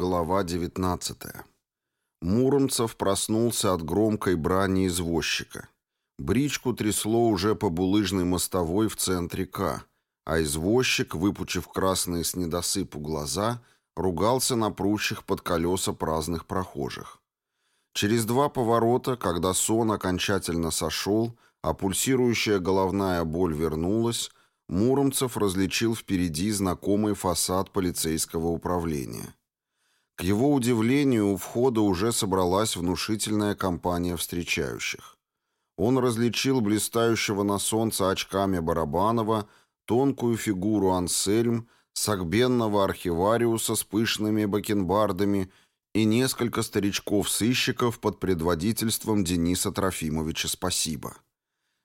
Глава 19. Муромцев проснулся от громкой брани извозчика. Бричку трясло уже по булыжной мостовой в центре К, а извозчик, выпучив красные с недосыпу глаза, ругался на прущих под колеса праздных прохожих. Через два поворота, когда сон окончательно сошел, а пульсирующая головная боль вернулась, Муромцев различил впереди знакомый фасад полицейского управления. К его удивлению, у входа уже собралась внушительная компания встречающих. Он различил блистающего на солнце очками Барабанова, тонкую фигуру Ансельм, сагбенного архивариуса с пышными бакенбардами и несколько старичков-сыщиков под предводительством Дениса Трофимовича «Спасибо».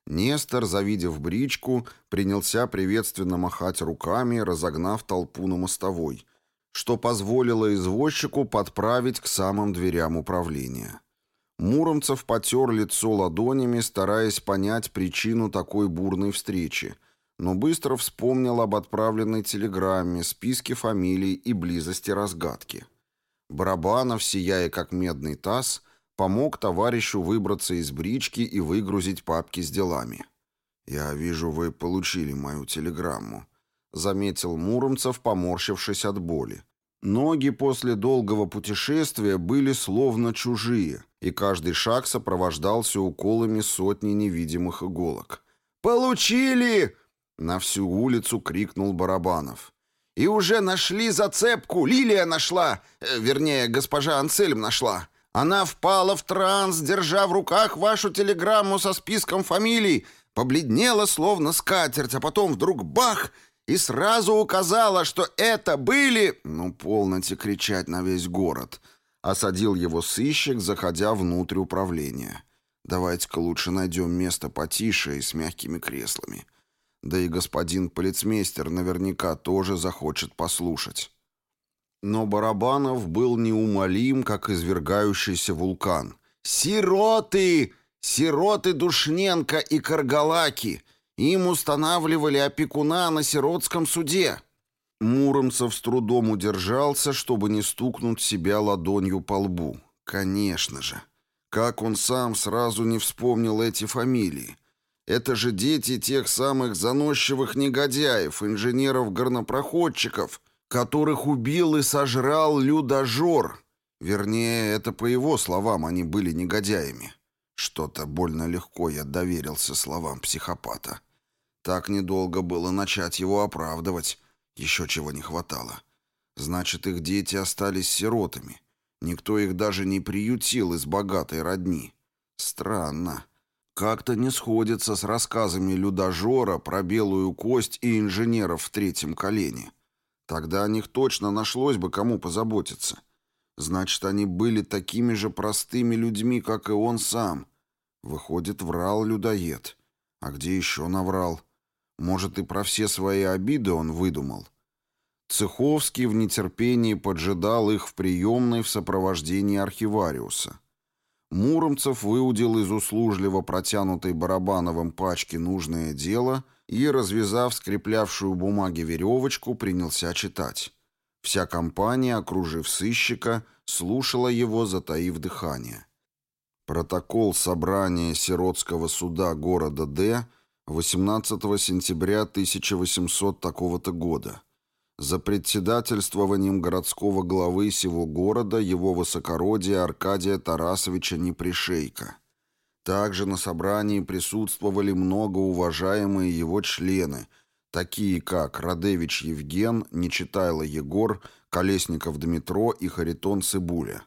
Нестор, завидев бричку, принялся приветственно махать руками, разогнав толпу на мостовой, что позволило извозчику подправить к самым дверям управления. Муромцев потер лицо ладонями, стараясь понять причину такой бурной встречи, но быстро вспомнил об отправленной телеграмме, списке фамилий и близости разгадки. Барабанов, сияя как медный таз, помог товарищу выбраться из брички и выгрузить папки с делами. «Я вижу, вы получили мою телеграмму», — заметил Муромцев, поморщившись от боли. Ноги после долгого путешествия были словно чужие, и каждый шаг сопровождался уколами сотни невидимых иголок. «Получили!» — на всю улицу крикнул Барабанов. «И уже нашли зацепку! Лилия нашла! Э, вернее, госпожа Анцельм нашла! Она впала в транс, держа в руках вашу телеграмму со списком фамилий, побледнела, словно скатерть, а потом вдруг бах и сразу указала, что это были... Ну, полноте кричать на весь город. Осадил его сыщик, заходя внутрь управления. Давайте-ка лучше найдем место потише и с мягкими креслами. Да и господин полицмейстер наверняка тоже захочет послушать. Но Барабанов был неумолим, как извергающийся вулкан. «Сироты! Сироты Душненко и Каргалаки! Им устанавливали опекуна на сиротском суде!» Муромцев с трудом удержался, чтобы не стукнуть себя ладонью по лбу. «Конечно же! Как он сам сразу не вспомнил эти фамилии! Это же дети тех самых заносчивых негодяев, инженеров-горнопроходчиков!» которых убил и сожрал людожор. Вернее, это по его словам они были негодяями. Что-то больно легко я доверился словам психопата. Так недолго было начать его оправдывать. Еще чего не хватало. Значит, их дети остались сиротами. Никто их даже не приютил из богатой родни. Странно. Как-то не сходится с рассказами людожора про белую кость и инженеров в третьем колене. Тогда о них точно нашлось бы кому позаботиться. Значит, они были такими же простыми людьми, как и он сам. Выходит, врал людоед. А где еще наврал? Может, и про все свои обиды он выдумал? Цеховский в нетерпении поджидал их в приемной в сопровождении архивариуса. Муромцев выудил из услужливо протянутой Барабановым пачки нужное дело и, развязав скреплявшую бумаги веревочку, принялся читать. Вся компания, окружив сыщика, слушала его, затаив дыхание. Протокол собрания сиротского суда города Д 18 сентября 1800 такого-то года. За председательствованием городского главы сего города его высокородия Аркадия Тарасовича Непришейка. Также на собрании присутствовали многоуважаемые его члены, такие как Радевич Евген, Нечитайло Егор, Колесников Дмитро и Харитон Цибуля.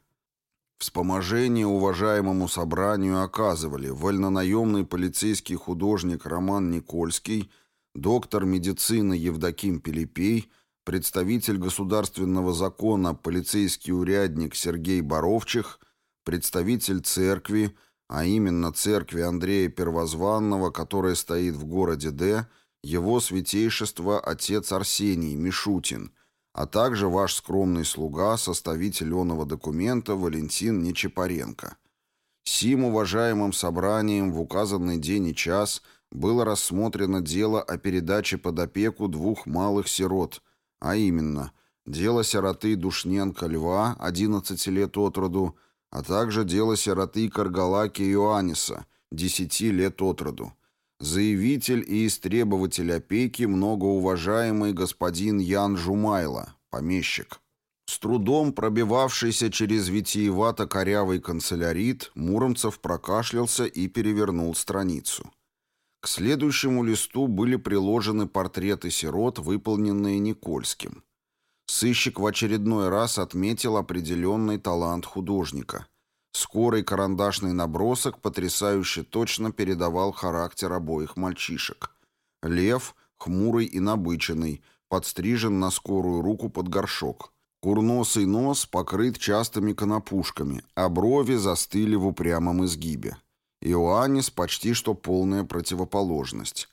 Вспоможение уважаемому собранию оказывали вольнонаемный полицейский художник Роман Никольский, доктор медицины Евдоким Пилипей, представитель государственного закона полицейский урядник Сергей Боровчих, представитель церкви, а именно церкви Андрея Первозванного, которая стоит в городе Д, его святейшество отец Арсений Мишутин, а также ваш скромный слуга, составитель оного документа Валентин Нечапаренко. Сим уважаемым собранием в указанный день и час было рассмотрено дело о передаче под опеку двух малых сирот, а именно дело сироты Душненко Льва, 11 лет от роду, а также дело сироты Каргалаки Иоанниса, 10 лет от роду. Заявитель и истребователь опеки многоуважаемый господин Ян Жумайло, помещик. С трудом пробивавшийся через витиевато-корявый канцелярит, Муромцев прокашлялся и перевернул страницу. К следующему листу были приложены портреты сирот, выполненные Никольским. Сыщик в очередной раз отметил определенный талант художника. Скорый карандашный набросок потрясающе точно передавал характер обоих мальчишек. Лев, хмурый и набыченный, подстрижен на скорую руку под горшок. Курносый нос покрыт частыми конопушками, а брови застыли в упрямом изгибе. Иоаннис почти что полная противоположность.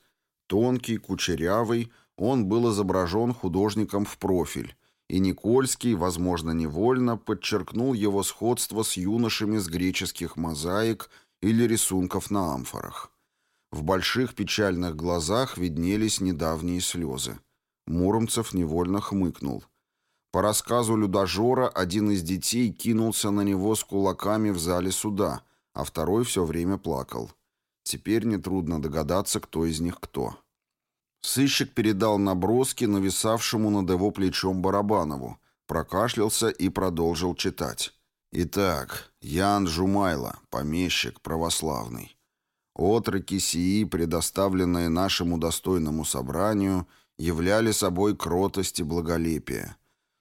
Тонкий, кучерявый, он был изображен художником в профиль, и Никольский, возможно, невольно, подчеркнул его сходство с юношами с греческих мозаик или рисунков на амфорах. В больших печальных глазах виднелись недавние слезы. Муромцев невольно хмыкнул. По рассказу Людожора, один из детей кинулся на него с кулаками в зале суда — а второй все время плакал. Теперь нетрудно догадаться, кто из них кто. Сыщик передал наброски нависавшему над его плечом Барабанову, прокашлялся и продолжил читать. Итак, Ян Жумайло, помещик православный. Отроки сии, предоставленные нашему достойному собранию, являли собой кротость и благолепие.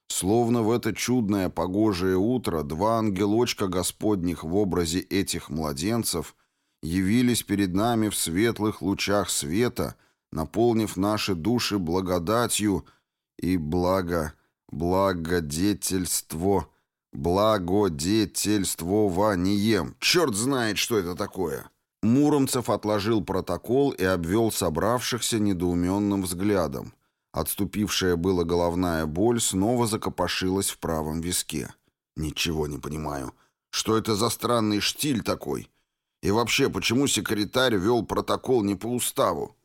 Словно в это чудное погожее утро два ангелочка Господних в образе этих младенцев явились перед нами в светлых лучах света, наполнив наши души благодатью и благо, благодетельство, благодетельствованием. Черт знает, что это такое. Муромцев отложил протокол и обвел собравшихся недоуменным взглядом. Отступившая была головная боль снова закопошилась в правом виске. «Ничего не понимаю. Что это за странный штиль такой? И вообще, почему секретарь вел протокол не по уставу?»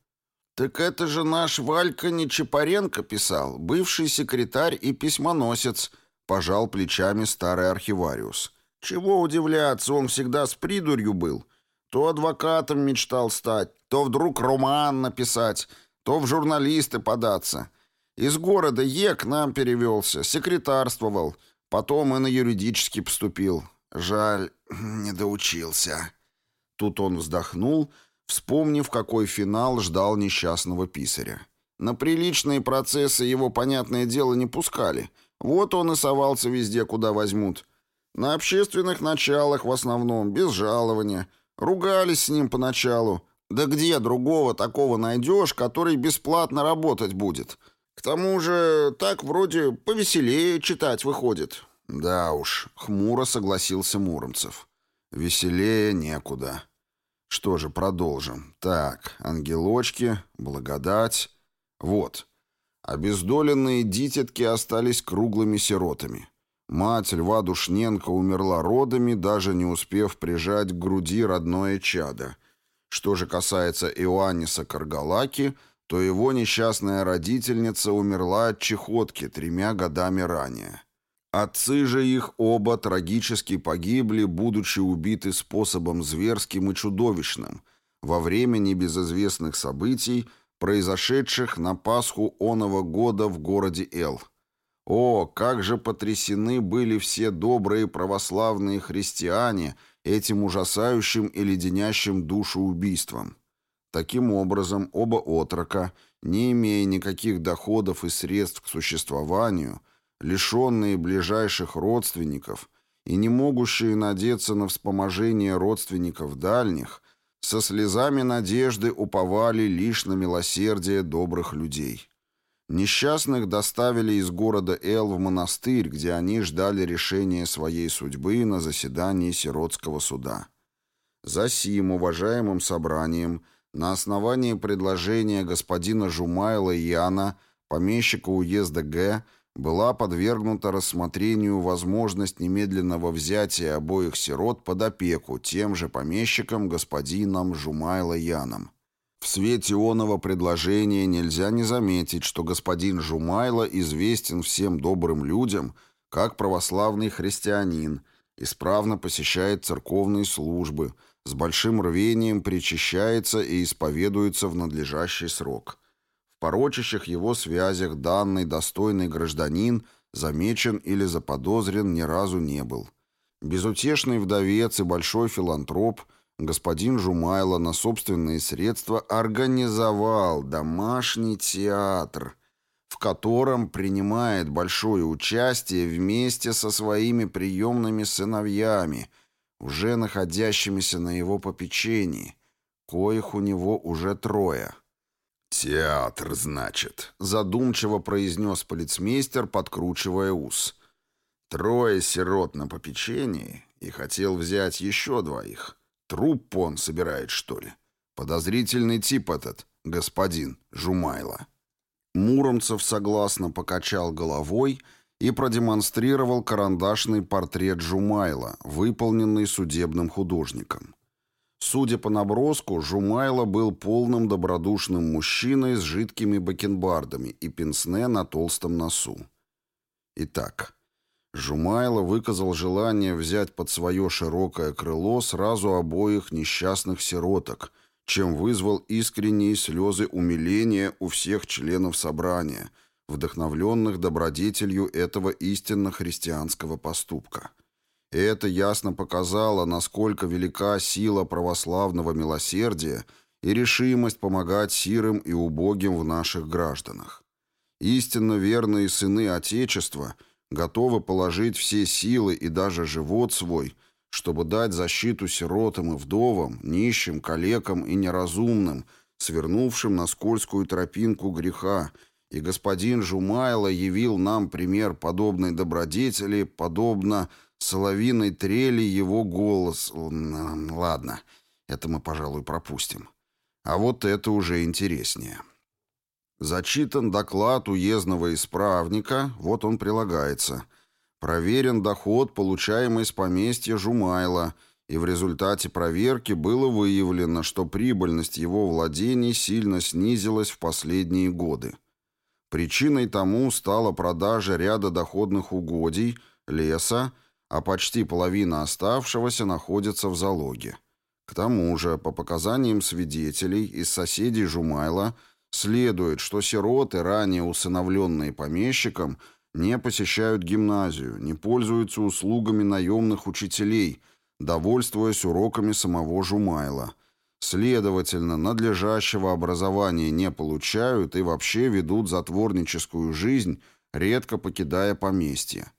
«Так это же наш Валька Нечапаренко писал, бывший секретарь и письмоносец», — пожал плечами старый архивариус. «Чего удивляться, он всегда с придурью был. То адвокатом мечтал стать, то вдруг роман написать» то в журналисты податься. Из города Е к нам перевелся, секретарствовал, потом и на юридический поступил. Жаль, не доучился. Тут он вздохнул, вспомнив, какой финал ждал несчастного писаря. На приличные процессы его, понятное дело, не пускали. Вот он и совался везде, куда возьмут. На общественных началах в основном, без жалования. Ругались с ним поначалу, да где другого такого найдешь, который бесплатно работать будет? К тому же так вроде повеселее читать выходит. Да уж, хмуро согласился Муромцев. Веселее некуда. Что же, продолжим. Так, ангелочки, благодать. Вот. Обездоленные дитятки остались круглыми сиротами. Мать Льва Душненко умерла родами, даже не успев прижать к груди родное чадо — что же касается Иоанниса Каргалаки, то его несчастная родительница умерла от чехотки тремя годами ранее. Отцы же их оба трагически погибли, будучи убиты способом зверским и чудовищным, во время небезызвестных событий, произошедших на Пасху оного года в городе Эл. О, как же потрясены были все добрые православные христиане этим ужасающим и леденящим душу убийством. Таким образом, оба отрока, не имея никаких доходов и средств к существованию, лишенные ближайших родственников и не могущие надеяться на вспоможение родственников дальних, со слезами надежды уповали лишь на милосердие добрых людей. Несчастных доставили из города Эл в монастырь, где они ждали решения своей судьбы на заседании сиротского суда. За сим уважаемым собранием на основании предложения господина Жумайла Яна, помещика уезда Г., была подвергнута рассмотрению возможность немедленного взятия обоих сирот под опеку тем же помещиком господином Жумайло Яном. В свете оного предложения нельзя не заметить, что господин Жумайло известен всем добрым людям как православный христианин, исправно посещает церковные службы, с большим рвением причащается и исповедуется в надлежащий срок. В порочащих его связях данный достойный гражданин замечен или заподозрен ни разу не был. Безутешный вдовец и большой филантроп – господин Жумайло на собственные средства организовал домашний театр, в котором принимает большое участие вместе со своими приемными сыновьями, уже находящимися на его попечении, коих у него уже трое. «Театр, значит», — задумчиво произнес полицмейстер, подкручивая ус. «Трое сирот на попечении и хотел взять еще двоих. Труп он собирает, что ли? Подозрительный тип этот, господин Жумайло». Муромцев согласно покачал головой и продемонстрировал карандашный портрет Жумайла, выполненный судебным художником. Судя по наброску, Жумайло был полным добродушным мужчиной с жидкими бакенбардами и пенсне на толстом носу. Итак, Жумайло выказал желание взять под свое широкое крыло сразу обоих несчастных сироток, чем вызвал искренние слезы умиления у всех членов собрания, вдохновленных добродетелью этого истинно христианского поступка. И это ясно показало, насколько велика сила православного милосердия и решимость помогать сирым и убогим в наших гражданах. Истинно верные сыны Отечества – готовы положить все силы и даже живот свой, чтобы дать защиту сиротам и вдовам, нищим, калекам и неразумным, свернувшим на скользкую тропинку греха, и господин Жумайло явил нам пример подобной добродетели, подобно соловиной трели его голос. Ладно, это мы, пожалуй, пропустим. А вот это уже интереснее. Зачитан доклад уездного исправника, вот он прилагается. Проверен доход, получаемый с поместья Жумайла, и в результате проверки было выявлено, что прибыльность его владений сильно снизилась в последние годы. Причиной тому стала продажа ряда доходных угодий, леса, а почти половина оставшегося находится в залоге. К тому же, по показаниям свидетелей из соседей Жумайла, Следует, что сироты, ранее усыновленные помещиком, не посещают гимназию, не пользуются услугами наемных учителей, довольствуясь уроками самого Жумайла. Следовательно, надлежащего образования не получают и вообще ведут затворническую жизнь, редко покидая поместье.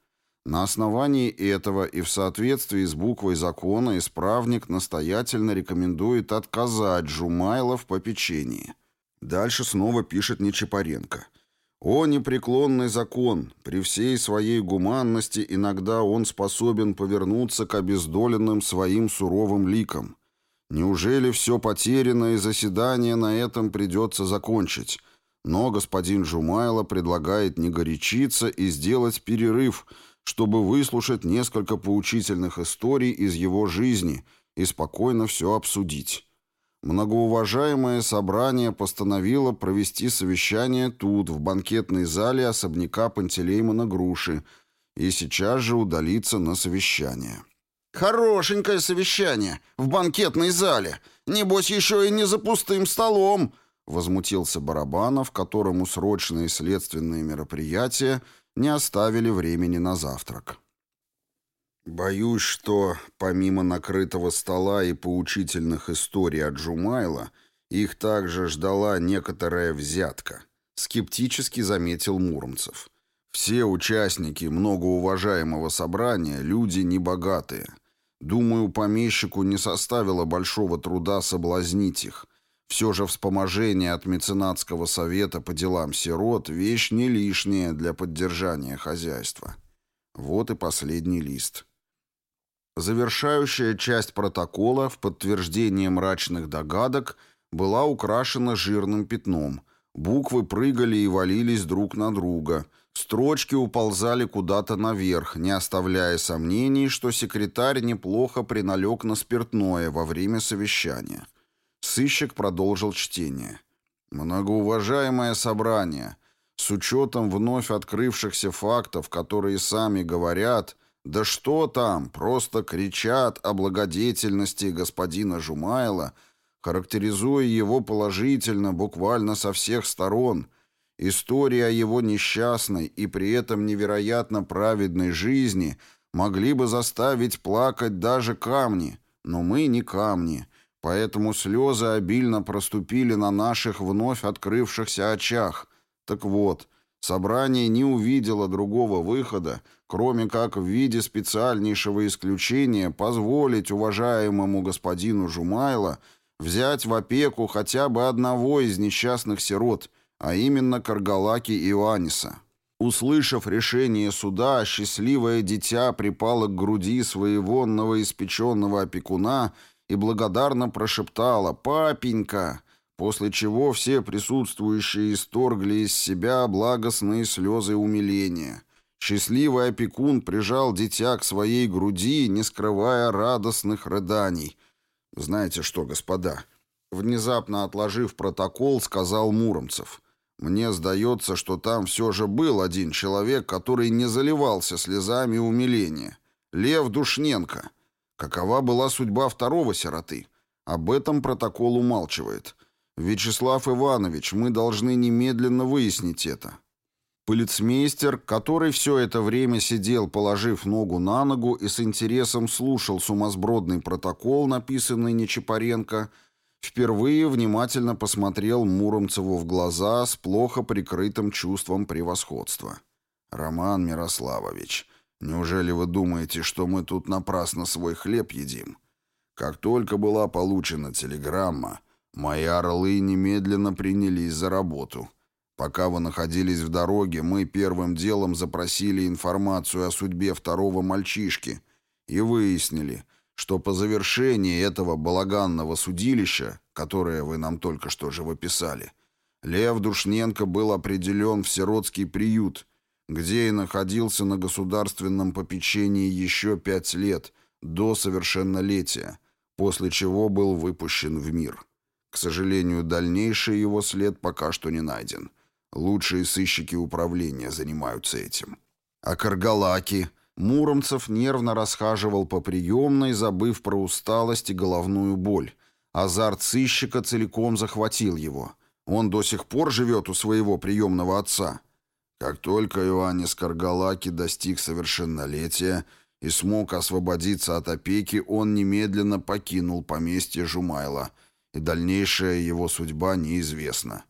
На основании этого и в соответствии с буквой закона исправник настоятельно рекомендует отказать Жумайла в попечении. Дальше снова пишет Нечапаренко. «О непреклонный закон! При всей своей гуманности иногда он способен повернуться к обездоленным своим суровым ликам. Неужели все потеряно и заседание на этом придется закончить?» Но господин Жумайло предлагает не горячиться и сделать перерыв, чтобы выслушать несколько поучительных историй из его жизни и спокойно все обсудить. Многоуважаемое собрание постановило провести совещание тут, в банкетной зале особняка Пантелеймона Груши, и сейчас же удалиться на совещание. «Хорошенькое совещание! В банкетной зале! Небось, еще и не за пустым столом!» Возмутился Барабанов, которому срочные следственные мероприятия не оставили времени на завтрак. Боюсь, что, помимо накрытого стола и поучительных историй от Джумайла, их также ждала некоторая взятка, скептически заметил Муромцев. Все участники многоуважаемого собрания – люди небогатые. Думаю, помещику не составило большого труда соблазнить их. Все же вспоможение от меценатского совета по делам сирот – вещь не лишняя для поддержания хозяйства. Вот и последний лист. Завершающая часть протокола в подтверждение мрачных догадок была украшена жирным пятном. Буквы прыгали и валились друг на друга. Строчки уползали куда-то наверх, не оставляя сомнений, что секретарь неплохо приналег на спиртное во время совещания. Сыщик продолжил чтение. «Многоуважаемое собрание, с учетом вновь открывшихся фактов, которые сами говорят, да что там, просто кричат о благодетельности господина Жумайла, характеризуя его положительно буквально со всех сторон, история о его несчастной и при этом невероятно праведной жизни могли бы заставить плакать даже камни, но мы не камни, поэтому слезы обильно проступили на наших вновь открывшихся очах. Так вот, собрание не увидело другого выхода, кроме как в виде специальнейшего исключения позволить уважаемому господину Жумайло взять в опеку хотя бы одного из несчастных сирот, а именно Каргалаки Иоанниса. Услышав решение суда, счастливое дитя припало к груди своего новоиспеченного опекуна и благодарно прошептала «Папенька!», после чего все присутствующие исторгли из себя благостные слезы умиления – Счастливый опекун прижал дитя к своей груди, не скрывая радостных рыданий. «Знаете что, господа?» Внезапно отложив протокол, сказал Муромцев. «Мне сдается, что там все же был один человек, который не заливался слезами умиления. Лев Душненко. Какова была судьба второго сироты? Об этом протокол умалчивает. Вячеслав Иванович, мы должны немедленно выяснить это». Полицмейстер, который все это время сидел, положив ногу на ногу и с интересом слушал сумасбродный протокол, написанный Нечапаренко, впервые внимательно посмотрел Муромцеву в глаза с плохо прикрытым чувством превосходства. «Роман Мирославович, неужели вы думаете, что мы тут напрасно свой хлеб едим? Как только была получена телеграмма, мои орлы немедленно принялись за работу». Пока вы находились в дороге, мы первым делом запросили информацию о судьбе второго мальчишки и выяснили, что по завершении этого балаганного судилища, которое вы нам только что же выписали, Лев Душненко был определен в сиротский приют, где и находился на государственном попечении еще пять лет до совершеннолетия, после чего был выпущен в мир. К сожалению, дальнейший его след пока что не найден. Лучшие сыщики управления занимаются этим. А Каргалаки... Муромцев нервно расхаживал по приемной, забыв про усталость и головную боль. Азарт сыщика целиком захватил его. Он до сих пор живет у своего приемного отца. Как только Иоаннис Каргалаки достиг совершеннолетия и смог освободиться от опеки, он немедленно покинул поместье Жумайла, и дальнейшая его судьба неизвестна.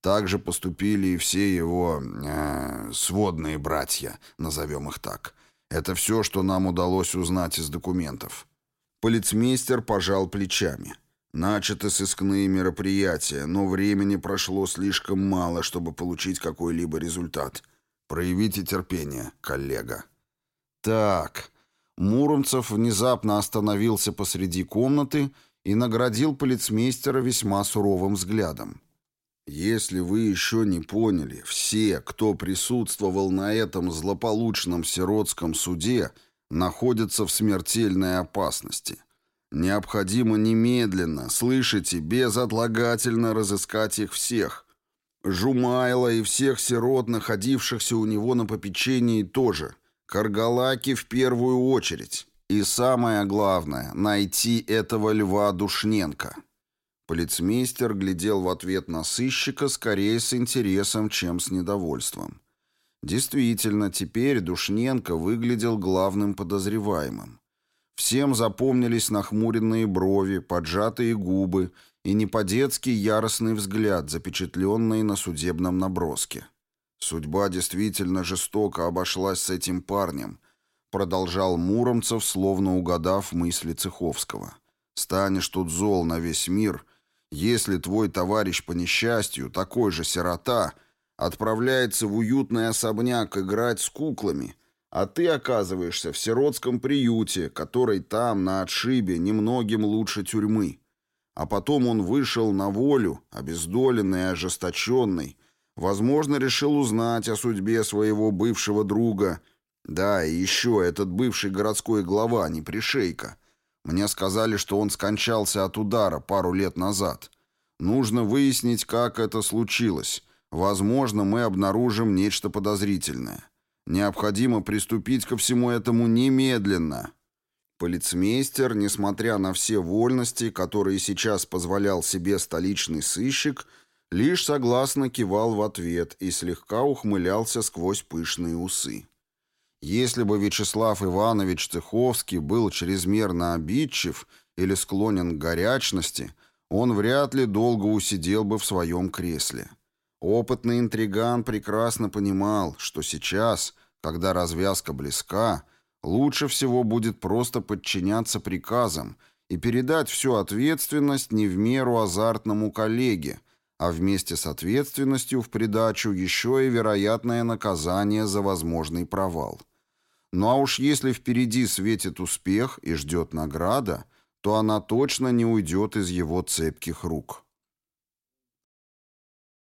Так же поступили и все его э, сводные братья, назовем их так. Это все, что нам удалось узнать из документов. Полицмейстер пожал плечами. Начаты сыскные мероприятия, но времени прошло слишком мало, чтобы получить какой-либо результат. Проявите терпение, коллега. Так, Муромцев внезапно остановился посреди комнаты и наградил полицмейстера весьма суровым взглядом. Если вы еще не поняли, все, кто присутствовал на этом злополучном сиротском суде, находятся в смертельной опасности. Необходимо немедленно, слышите, безотлагательно разыскать их всех. Жумайла и всех сирот, находившихся у него на попечении, тоже. Каргалаки в первую очередь. И самое главное — найти этого льва Душненко. Полицмейстер глядел в ответ на сыщика скорее с интересом, чем с недовольством. Действительно, теперь Душненко выглядел главным подозреваемым. Всем запомнились нахмуренные брови, поджатые губы и не по-детски яростный взгляд, запечатленный на судебном наброске. «Судьба действительно жестоко обошлась с этим парнем», продолжал Муромцев, словно угадав мысли Цеховского. «Станешь тут зол на весь мир», если твой товарищ по несчастью, такой же сирота, отправляется в уютный особняк играть с куклами, а ты оказываешься в сиротском приюте, который там, на отшибе, немногим лучше тюрьмы. А потом он вышел на волю, обездоленный и ожесточенный, возможно, решил узнать о судьбе своего бывшего друга. Да, и еще этот бывший городской глава, не пришейка, Мне сказали, что он скончался от удара пару лет назад. Нужно выяснить, как это случилось. Возможно, мы обнаружим нечто подозрительное. Необходимо приступить ко всему этому немедленно. Полицмейстер, несмотря на все вольности, которые сейчас позволял себе столичный сыщик, лишь согласно кивал в ответ и слегка ухмылялся сквозь пышные усы. Если бы Вячеслав Иванович Цеховский был чрезмерно обидчив или склонен к горячности, он вряд ли долго усидел бы в своем кресле. Опытный интриган прекрасно понимал, что сейчас, когда развязка близка, лучше всего будет просто подчиняться приказам и передать всю ответственность не в меру азартному коллеге, а вместе с ответственностью в придачу еще и вероятное наказание за возможный провал. Ну а уж если впереди светит успех и ждет награда, то она точно не уйдет из его цепких рук.